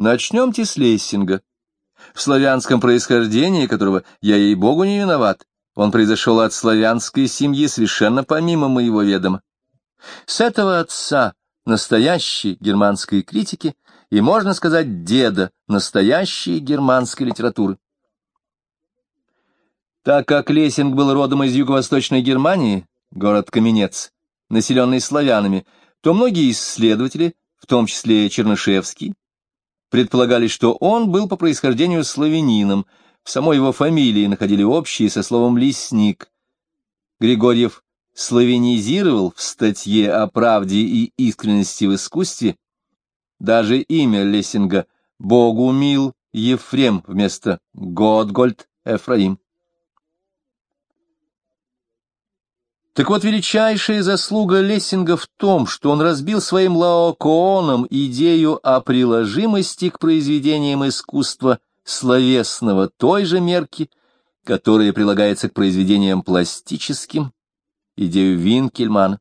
Начнемте с Лессинга. В славянском происхождении, которого я ей-богу не виноват, он произошел от славянской семьи совершенно помимо моего ведома. С этого отца, настоящей германской критики, и, можно сказать, деда настоящей германской литературы. Так как Лессинг был родом из юго-восточной Германии, город Каменец, населенный славянами, то многие исследователи, в том числе Чернышевский, предполагали, что он был по происхождению славянином, в самой его фамилии находили общие со словом «лесник». Григорьев славянизировал в статье о правде и искренности в искусстве даже имя Лессинга Богумил Ефрем вместо Готгольд Эфраим. Так вот, величайшая заслуга Лессинга в том, что он разбил своим лаокооном идею о приложимости к произведениям искусства словесного той же мерки, которая прилагается к произведениям пластическим, идею Винкельмана.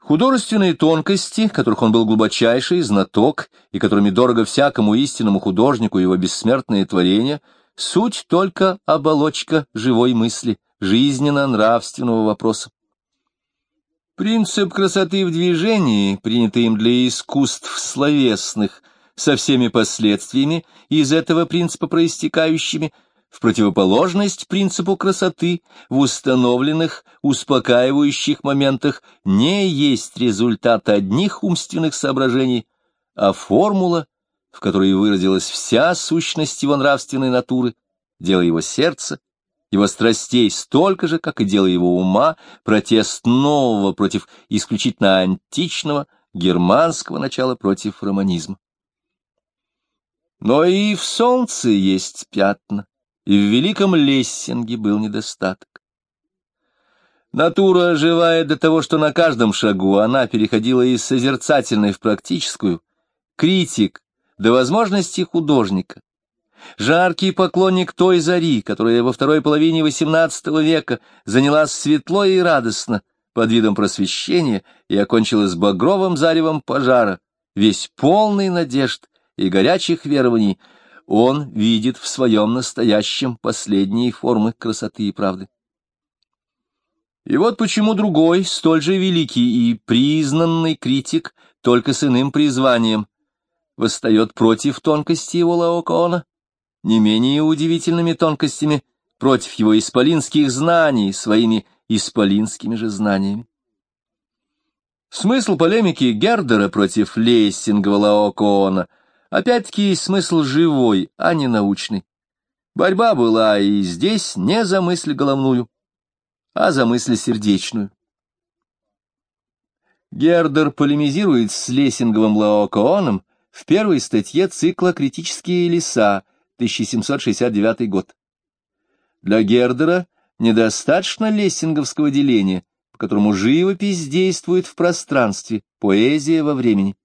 Художественные тонкости, которых он был глубочайший знаток и которыми дорого всякому истинному художнику его бессмертные творения, суть только оболочка живой мысли, жизненно-нравственного вопроса. Принцип красоты в движении, принятый им для искусств словесных, со всеми последствиями из этого принципа проистекающими, в противоположность принципу красоты в установленных, успокаивающих моментах не есть результат одних умственных соображений, а формула, в которой выразилась вся сущность его нравственной натуры, дело его сердца, его страстей столько же, как и дело его ума, протест нового против исключительно античного, германского начала против романизма. Но и в солнце есть пятна, и в великом Лессинге был недостаток. Натура оживает до того, что на каждом шагу она переходила из созерцательной в практическую, критик до возможности художника, жаркий поклонник той зари, которая во второй половине XVIII века занялась светло и радостно под видом просвещения и окончилась багровым заревом пожара, весь полный надежд и горячих верований, он видит в своем настоящем последние формы красоты и правды. И вот почему другой, столь же великий и признанный критик, только с иным призванием, восстает против тонкости его Лаокоона, не менее удивительными тонкостями, против его исполинских знаний своими исполинскими же знаниями. Смысл полемики Гердера против Лессингова Лаокоона — Опять-таки смысл живой, а не научный. Борьба была и здесь не за мысль головную, а за мысль сердечную. Гердер полемизирует с Лессинговым Лаокооном в первой статье цикла «Критические леса», 1769 год. Для Гердера недостаточно лессинговского деления, по которому живопись действует в пространстве, поэзия во времени.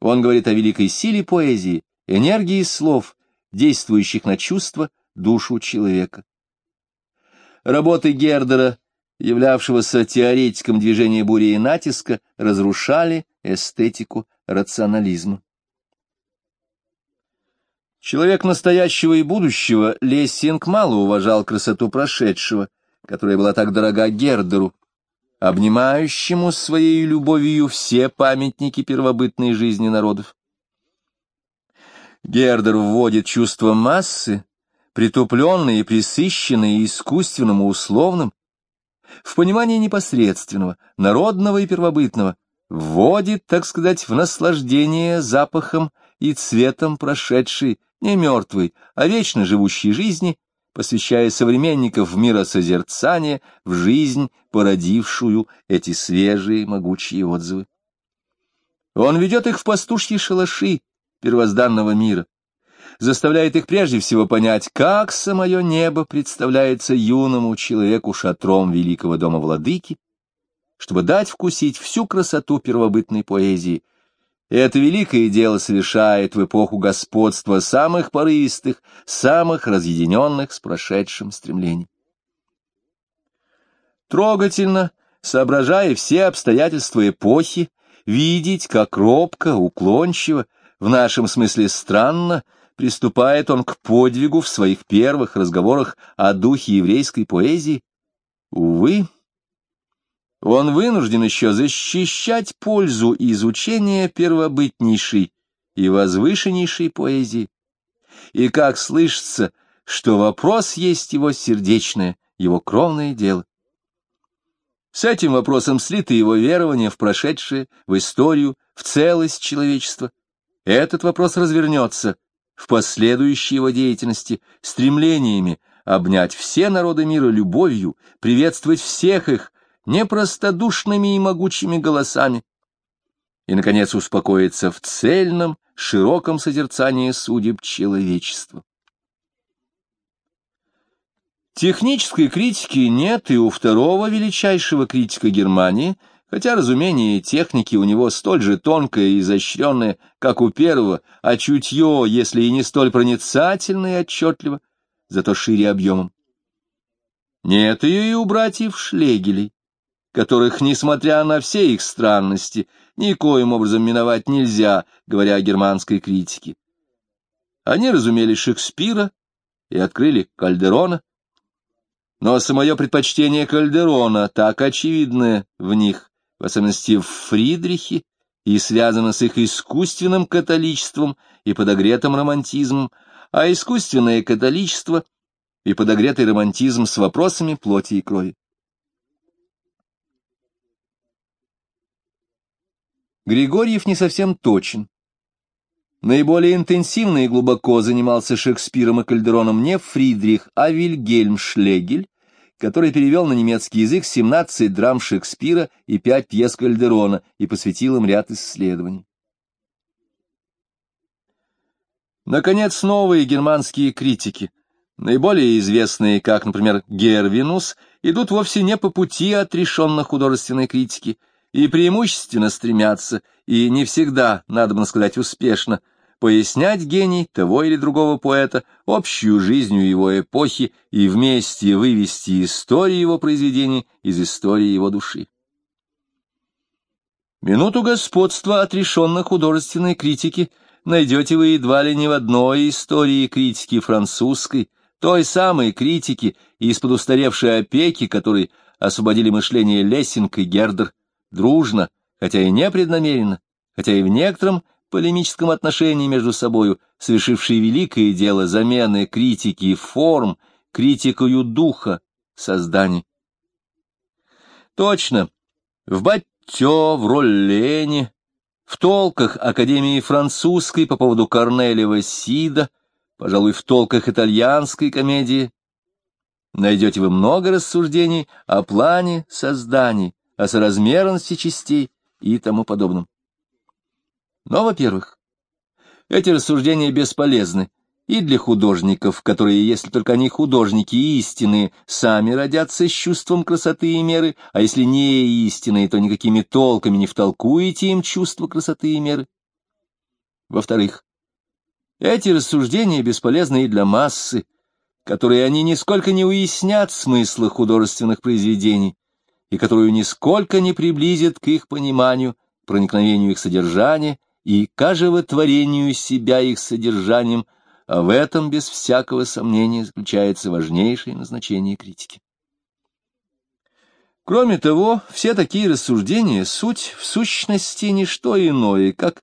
Он говорит о великой силе поэзии, энергии слов, действующих на чувства, душу человека. Работы Гердера, являвшегося теоретиком движения бури и натиска, разрушали эстетику рационализма. Человек настоящего и будущего, Лессинг мало уважал красоту прошедшего, которая была так дорога Гердеру, обнимающему своей любовью все памятники первобытной жизни народов. Гердер вводит чувство массы, притупленное и присыщенное искусственным и условным, в понимание непосредственного, народного и первобытного, вводит, так сказать, в наслаждение запахом и цветом прошедшей, не мертвой, а вечно живущей жизни, посвящая современников в миросозерцание, в жизнь, породившую эти свежие могучие отзывы. Он ведет их в пастушьи шалаши первозданного мира, заставляет их прежде всего понять, как самое небо представляется юному человеку шатром великого дома владыки, чтобы дать вкусить всю красоту первобытной поэзии — это великое дело совершает в эпоху господства самых порывистых, самых разъединенных с прошедшим стремлений. Трогательно, соображая все обстоятельства эпохи, видеть, как робко, уклончиво, в нашем смысле странно, приступает он к подвигу в своих первых разговорах о духе еврейской поэзии? Увы, он вынужден еще защищать пользу изучения первобытнейшей и возвышеннейшей поэзии. И как слышится, что вопрос есть его сердечное, его кровное дело. С этим вопросом слиты его верования в прошедшее, в историю, в целость человечества. Этот вопрос развернется в последующей его деятельности стремлениями обнять все народы мира любовью, приветствовать всех их непростодушными и могучими голосами, и, наконец, успокоиться в цельном, широком созерцании судеб человечества. Технической критики нет и у второго величайшего критика Германии, хотя разумение техники у него столь же тонкое и изощренное, как у первого, а чутье, если и не столь проницательное и отчетливо, зато шире объемом. Нет ее и у братьев Шлегелей, которых, несмотря на все их странности, никоим образом миновать нельзя, говоря о германской критике. Они разумели Шекспира и открыли Кальдерона, но самое предпочтение Кальдерона так очевидное в них, в особенности в Фридрихе, и связано с их искусственным католичеством и подогретым романтизмом, а искусственное католичество и подогретый романтизм с вопросами плоти и крови. Григорьев не совсем точен. Наиболее интенсивно и глубоко занимался Шекспиром и Кальдероном не Фридрих, а Вильгельм Шлегель, который перевел на немецкий язык 17 драм Шекспира и 5 пьес Кальдерона и посвятил им ряд исследований. Наконец, новые германские критики, наиболее известные, как, например, Гервинус, идут вовсе не по пути отрешенной художественной критики и преимущественно стремятся, и не всегда, надо бы сказать, успешно, пояснять гений того или другого поэта, общую жизнью его эпохи и вместе вывести историю его произведений из истории его души. Минуту господства отрешенной художественной критики найдете вы едва ли не в одной истории критики французской, той самой критики, из-под устаревшей опеки, которой освободили мышление Лессинг и Гердер, дружно, хотя и непреднамеренно, хотя и в некотором полемическом отношении между собою, совершившие великое дело замены критики форм, критикою духа создания. Точно, в Баттё, в Роллене, в толках Академии французской по поводу Корнелева Сида, пожалуй, в толках итальянской комедии, найдете вы много рассуждений о плане создания, о соразмерности частей и тому подобном. Но, во-первых, эти рассуждения бесполезны и для художников, которые, если только они художники истинные, сами родятся с чувством красоты и меры, а если не истинные, то никакими толками не втолкуете им чувство красоты и меры. Во-вторых, эти рассуждения бесполезны и для массы, которые они нисколько не уяснят смысла художественных произведений и которую нисколько не приблизят к их пониманию, проникновению их содержания и к оживотворению себя их содержанием, а в этом, без всякого сомнения, заключается важнейшее назначение критики. Кроме того, все такие рассуждения — суть в сущности не что иное, как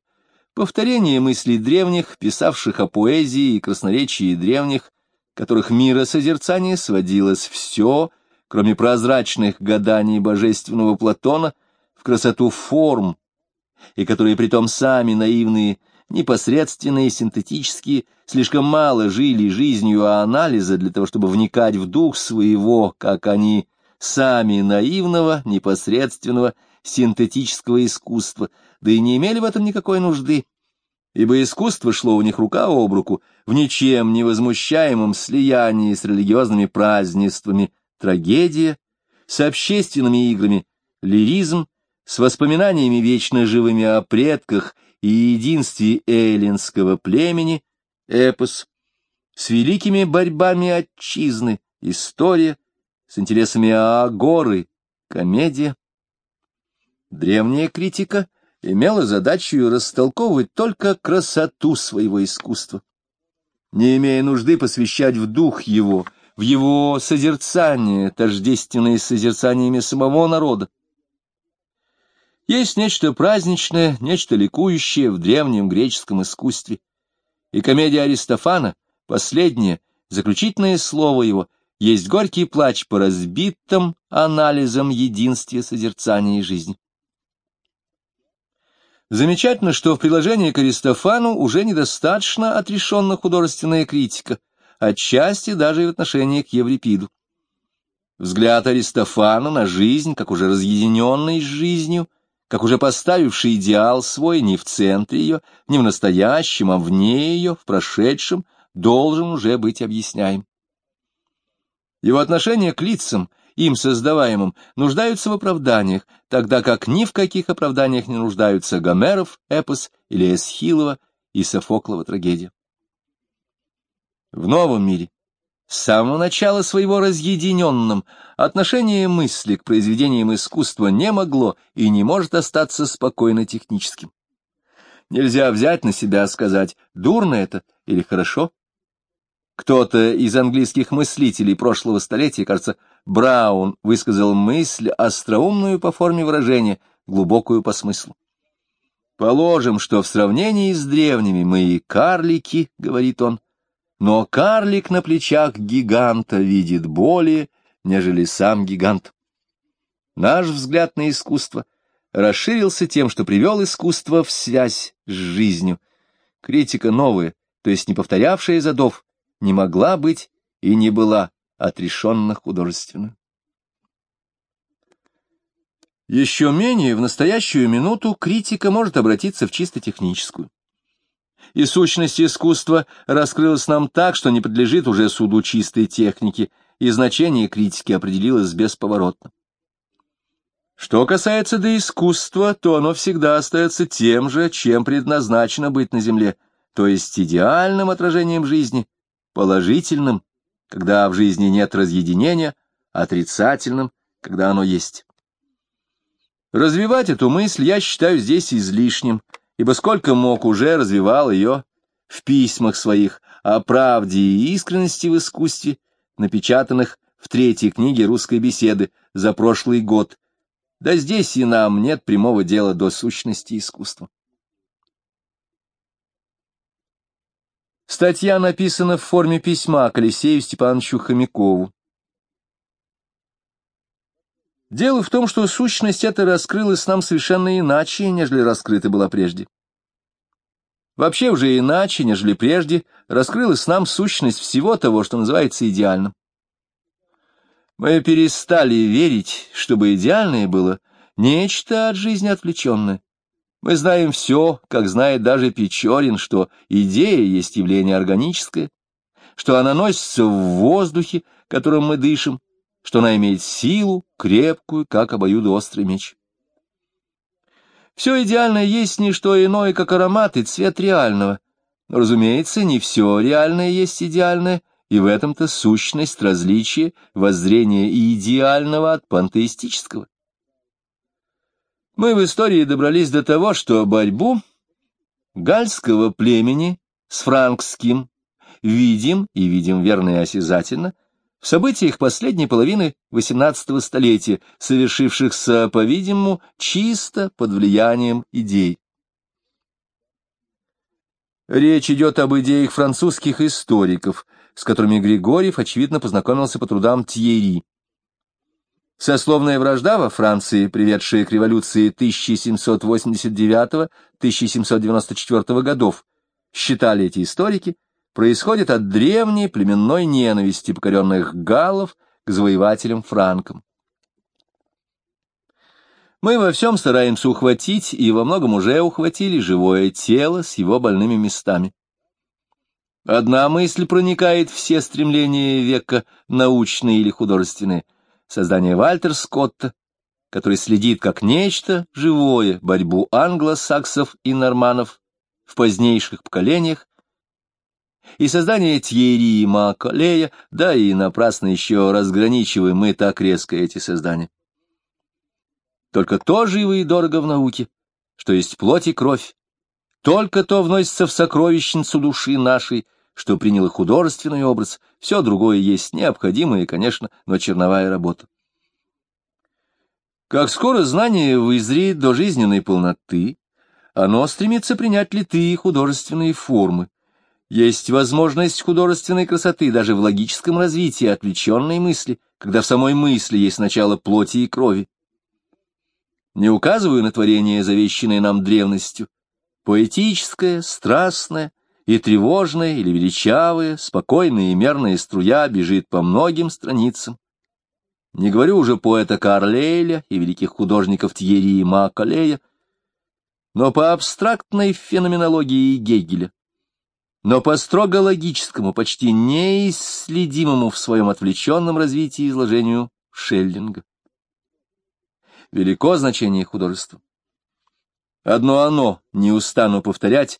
повторение мыслей древних, писавших о поэзии и красноречии древних, которых миросозерцание сводилось все, кроме прозрачных гаданий божественного Платона, в красоту форм, и которые притом сами наивные, непосредственные, синтетические, слишком мало жили жизнью анализа для того, чтобы вникать в дух своего, как они, сами наивного, непосредственного, синтетического искусства, да и не имели в этом никакой нужды, ибо искусство шло у них рука об руку в ничем не возмущаемом слиянии с религиозными празднествами, трагедия, с общественными играми, лиризм, с воспоминаниями вечно живыми о предках и единстве эллинского племени, эпос, с великими борьбами отчизны, история, с интересами Агоры, комедия. Древняя критика имела задачу растолковывать только красоту своего искусства, не имея нужды посвящать в дух его, в его созерцание, тождественное с созерцаниями самого народа. Есть нечто праздничное, нечто ликующее в древнем греческом искусстве, и комедия Аристофана, последнее, заключительное слово его, есть горький плач по разбитым анализам единстве созерцания и жизни. Замечательно, что в приложении к Аристофану уже недостаточно отрешенна художественная критика, отчасти даже и в отношении к Еврипиду. Взгляд Аристофана на жизнь, как уже разъединенный с жизнью, как уже поставивший идеал свой не в центре ее, не в настоящем, а вне ее, в прошедшем, должен уже быть объясняем. Его отношение к лицам — им создаваемым, нуждаются в оправданиях, тогда как ни в каких оправданиях не нуждаются Гомеров, эпос или Эсхилова и Софоклова трагедия. В новом мире, с самого начала своего разъединенным, отношение мысли к произведениям искусства не могло и не может остаться спокойно техническим. Нельзя взять на себя сказать, дурно это или хорошо. Кто-то из английских мыслителей прошлого столетия, кажется, Браун высказал мысль, остроумную по форме выражения, глубокую по смыслу. Положим, что в сравнении с древними мы и карлики, — говорит он, — но карлик на плечах гиганта видит более, нежели сам гигант. Наш взгляд на искусство расширился тем, что привел искусство в связь с жизнью. Критика новая, то есть не повторявшая задов, не могла быть и не была отрешенно художественную. Еще менее в настоящую минуту критика может обратиться в чисто техническую. И сущность искусства раскрылась нам так, что не подлежит уже суду чистой техники, и значение критики определилось бесповоротно. Что касается до искусства, то оно всегда остается тем же, чем предназначено быть на земле, то есть идеальным отражением жизни, положительным, когда в жизни нет разъединения, отрицательным, когда оно есть. Развивать эту мысль я считаю здесь излишним, ибо сколько мог уже развивал ее в письмах своих о правде и искренности в искусстве, напечатанных в третьей книге русской беседы за прошлый год. Да здесь и нам нет прямого дела до сущности искусства. Статья написана в форме письма к Алексею Степановичу Хомякову. Дело в том, что сущность эта раскрылась нам совершенно иначе, нежели раскрыта была прежде. Вообще уже иначе, нежели прежде, раскрылась нам сущность всего того, что называется идеальным. Мы перестали верить, чтобы идеальное было нечто от жизни отвлеченное, мы знаем все, как знает даже Печорин, что идея есть явление органическое, что она носится в воздухе, которым мы дышим, что она имеет силу, крепкую, как обоюдоострый меч. Все идеальное есть не что иное, как аромат и цвет реального. Но, разумеется, не все реальное есть идеальное, и в этом-то сущность различия воззрения идеального от пантеистического. Мы в истории добрались до того, что борьбу гальского племени с франкским видим и видим верно и осязательно в событиях последней половины XVIII столетия, совершившихся, по-видимому, чисто под влиянием идей. Речь идет об идеях французских историков, с которыми Григорьев, очевидно, познакомился по трудам Тьерри. Сословная вражда во Франции, приведшая к революции 1789-1794 годов, считали эти историки, происходит от древней племенной ненависти покоренных галлов к завоевателям франкам. Мы во всем стараемся ухватить, и во многом уже ухватили живое тело с его больными местами. Одна мысль проникает все стремления века, научные или художественные — создание Вальтер Скотта, который следит как нечто живое борьбу англосаксов и норманов в позднейших поколениях, и создание Тьерри и Маколея, да и напрасно еще разграничиваем мы так резко эти создания. Только то живо и дорого в науке, что есть плоть и кровь, только то вносится в сокровищницу души нашей, что приняло художественный образ, все другое есть необходимое, конечно, но черновая работа. Как скоро знание вызреет до жизненной полноты, оно стремится принять литые художественные формы. Есть возможность художественной красоты даже в логическом развитии отвлеченной мысли, когда в самой мысли есть начало плоти и крови. Не указываю на творение, завещанное нам древностью. Поэтическое, страстное и тревожное или величавое, спокойная и мерная струя бежит по многим страницам. Не говорю уже поэта Карлейля и великих художников Тьерри и Макалея, но по абстрактной феноменологии Гегеля, но по строго логическому, почти неисследимому в своем отвлеченном развитии изложению Шеллинга. Велико значение художества. Одно оно, не устану повторять,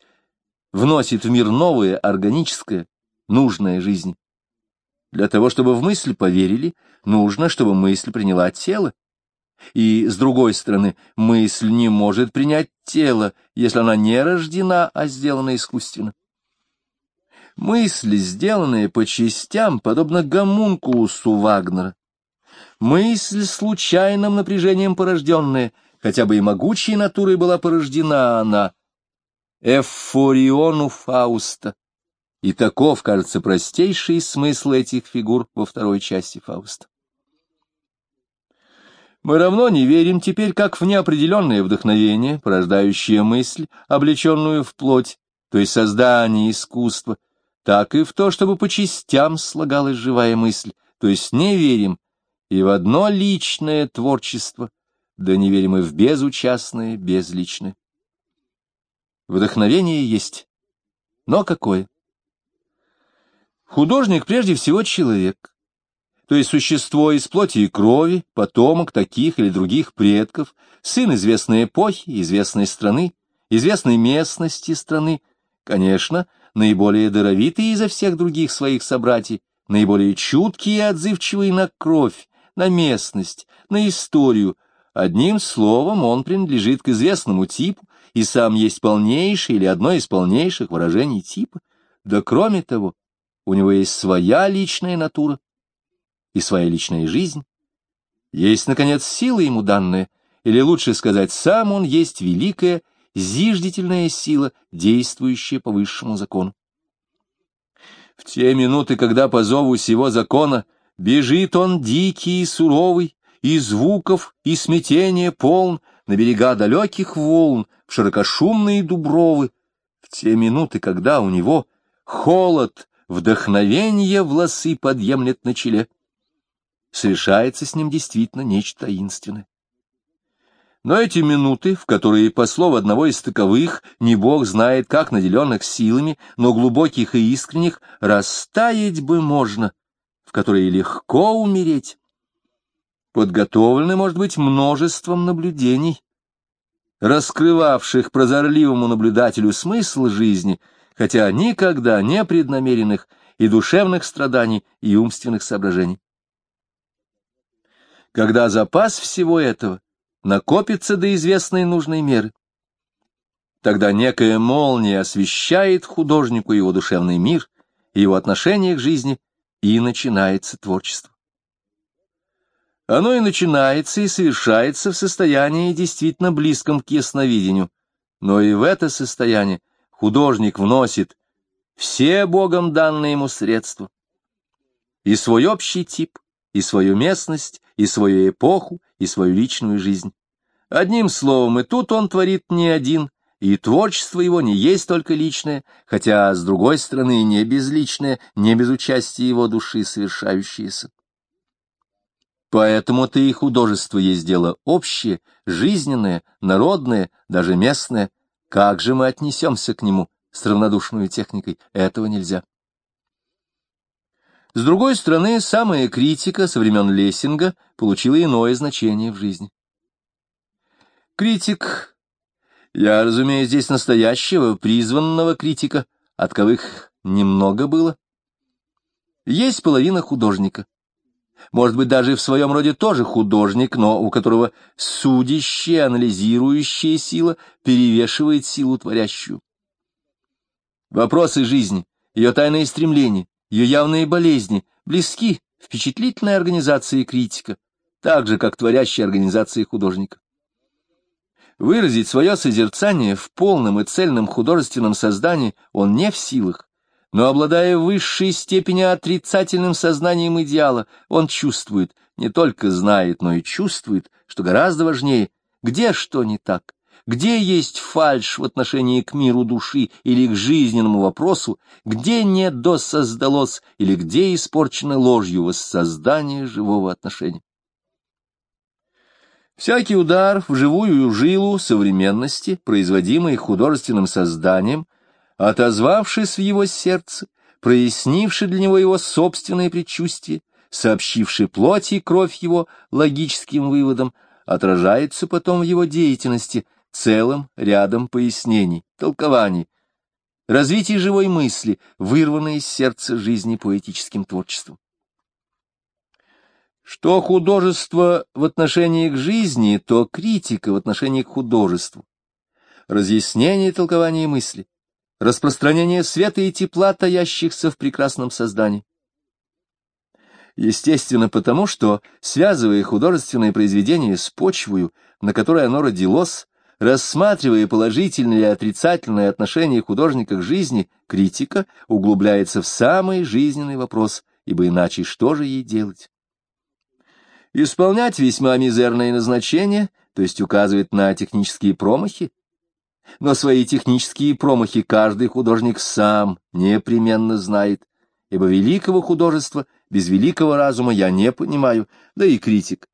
вносит в мир новое, органическое, нужное жизнь. Для того, чтобы в мысль поверили, нужно, чтобы мысль приняла тело. И, с другой стороны, мысль не может принять тело, если она не рождена, а сделана искусственно. Мысль, сделанная по частям, подобно гомункулусу Вагнера. Мысль случайным напряжением порожденная, хотя бы и могучей натурой была порождена она, эфориону Фауста. И таков, кажется, простейший смысл этих фигур во второй части Фауста. Мы равно не верим теперь как в неопределенное вдохновение, порождающее мысль, облеченную в плоть, то есть создание искусства, так и в то, чтобы по частям слагалась живая мысль, то есть не верим и в одно личное творчество, да не верим и в безучастное, безличное. Вдохновение есть, но какое? Художник прежде всего человек, то есть существо из плоти и крови, потомок таких или других предков, сын известной эпохи, известной страны, известной местности страны, конечно, наиболее даровитый изо всех других своих собратьев, наиболее чуткий и отзывчивый на кровь, на местность, на историю. Одним словом, он принадлежит к известному типу и сам есть полнейший или одно из полнейших выражений типа. Да кроме того, у него есть своя личная натура и своя личная жизнь. Есть, наконец, сила ему данная, или лучше сказать, сам он есть великая, зиждительная сила, действующая по высшему закону. В те минуты, когда по зову сего закона бежит он дикий и суровый, и звуков, и смятения полн, на берега далеких волн, в широкошумные дубровы, в те минуты, когда у него холод вдохновение волосы подъемлет на челе. Совершается с ним действительно нечто таинственное. Но эти минуты, в которые, по слову одного из таковых, не бог знает, как наделенных силами, но глубоких и искренних, растаять бы можно, в которые легко умереть, подготовлены, может быть, множеством наблюдений, раскрывавших прозорливому наблюдателю смысл жизни — хотя никогда не преднамеренных и душевных страданий, и умственных соображений. Когда запас всего этого накопится до известной нужной меры, тогда некая молния освещает художнику его душевный мир и его отношение к жизни, и начинается творчество. Оно и начинается и совершается в состоянии действительно близком к ясновидению, но и в это состояние художник вносит все Богом данные ему средства, и свой общий тип, и свою местность, и свою эпоху, и свою личную жизнь. Одним словом, и тут он творит не один, и творчество его не есть только личное, хотя, с другой стороны, не безличное, не без участия его души совершающееся. Поэтому-то и художество есть дело общее, жизненное, народное, даже местное, как же мы отнесемся к нему с равнодушной техникой? Этого нельзя. С другой стороны, самая критика со времен Лессинга получила иное значение в жизни. Критик, я разумею, здесь настоящего, призванного критика, от кого немного было. Есть половина художника. может быть, даже в своем роде тоже художник, но у которого судящая, анализирующая сила перевешивает силу творящую. Вопросы жизни, ее тайные стремления, ее явные болезни близки впечатлительной организации критика, так же, как творящей организации художника. Выразить свое созерцание в полном и цельном художественном создании он не в силах, но, обладая высшей степени отрицательным сознанием идеала, он чувствует, не только знает, но и чувствует, что гораздо важнее, где что не так, где есть фальшь в отношении к миру души или к жизненному вопросу, где не досоздалось или где испорчено ложью воссоздание живого отношения. Всякий удар в живую жилу современности, производимый художественным созданием, отозвавшись в его сердце, прояснивший для него его собственные предчувствия, сообщивший плоть и кровь его логическим выводом, отражается потом в его деятельности целым рядом пояснений, толкований, развитие живой мысли, вырванной из сердца жизни поэтическим творчеством. Что художество в отношении к жизни, то критика в отношении к художеству. Разъяснение и толкование мысли, распространение света и тепла, таящихся в прекрасном создании. Естественно, потому что, связывая художественное произведение с почвою, на которой оно родилось, рассматривая положительное или отрицательное отношение художника к жизни, критика углубляется в самый жизненный вопрос, ибо иначе что же ей делать? исполнять весьма мизерные назначения, то есть указывает на технические промахи. Но свои технические промахи каждый художник сам непременно знает, ибо великого художества без великого разума я не понимаю, да и критик.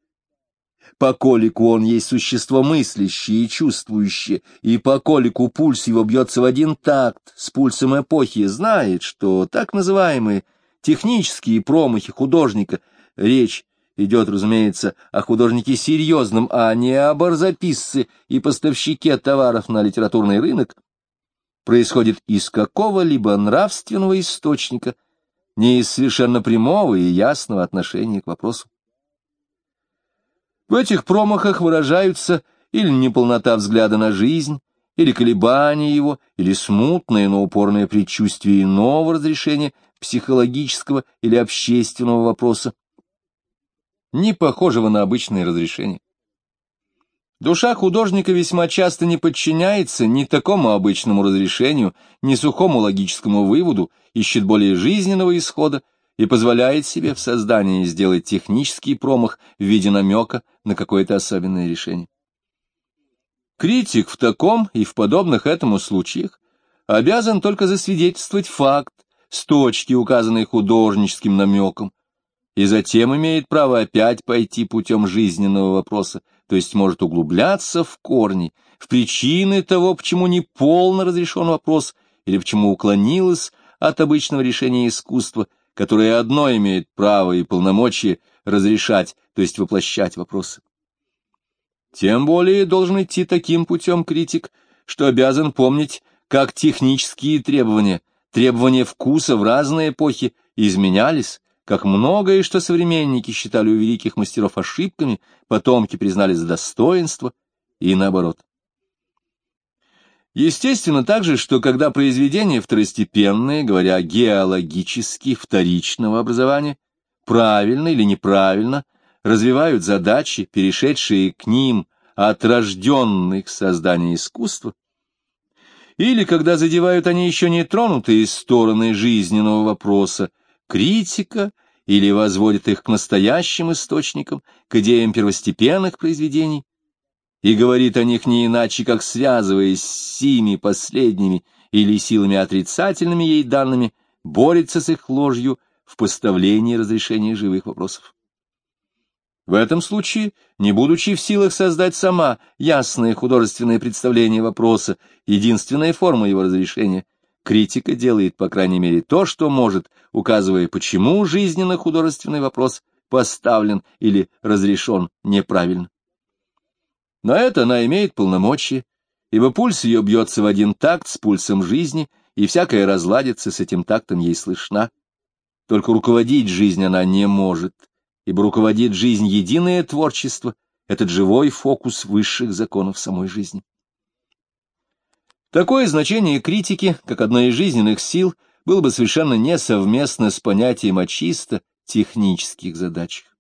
Поколику он есть существо мыслящее и чувствующее, и поколику пульс его бьется в один такт с пульсом эпохи, знает, что так называемые технические промахи художника, речь Идет, разумеется, о художнике серьезном, а не о барзаписце и поставщике товаров на литературный рынок, происходит из какого-либо нравственного источника, не из совершенно прямого и ясного отношения к вопросу. В этих промахах выражаются или неполнота взгляда на жизнь, или колебания его, или смутное, но упорное предчувствие иного разрешения психологического или общественного вопроса, не похожего на обычное разрешение. Душа художника весьма часто не подчиняется ни такому обычному разрешению, ни сухому логическому выводу, ищет более жизненного исхода и позволяет себе в создании сделать технический промах в виде намека на какое-то особенное решение. Критик в таком и в подобных этому случаях обязан только засвидетельствовать факт с точки, указанной художническим намеком, и затем имеет право опять пойти путем жизненного вопроса, то есть может углубляться в корни, в причины того, почему не полно разрешен вопрос или почему уклонилось от обычного решения искусства, которое одно имеет право и полномочия разрешать, то есть воплощать вопросы. Тем более должен идти таким путем критик, что обязан помнить, как технические требования, требования вкуса в разные эпохи изменялись, как многое, что современники считали у великих мастеров ошибками, потомки признали за достоинство, и наоборот. Естественно также, что когда произведения второстепенные, говоря геологически, вторичного образования, правильно или неправильно, развивают задачи, перешедшие к ним от рожденных создания искусства, или когда задевают они еще не тронутые стороны жизненного вопроса, критика или возводит их к настоящим источникам, к идеям первостепенных произведений, и говорит о них не иначе, как связываясь с сими последними или силами отрицательными ей данными, борется с их ложью в поставлении разрешения живых вопросов. В этом случае, не будучи в силах создать сама ясное художественное представление вопроса, единственная форма его разрешения — Критика делает, по крайней мере, то, что может, указывая, почему жизненно-художественный вопрос поставлен или разрешен неправильно. На это она имеет полномочия, ибо пульс ее бьется в один такт с пульсом жизни, и всякое разладится с этим тактом ей слышна. Только руководить жизнь она не может, ибо руководит жизнь единое творчество, этот живой фокус высших законов самой жизни. Такое значение критики, как одной из жизненных сил, было бы совершенно несовместно с понятием о чисто технических задачах.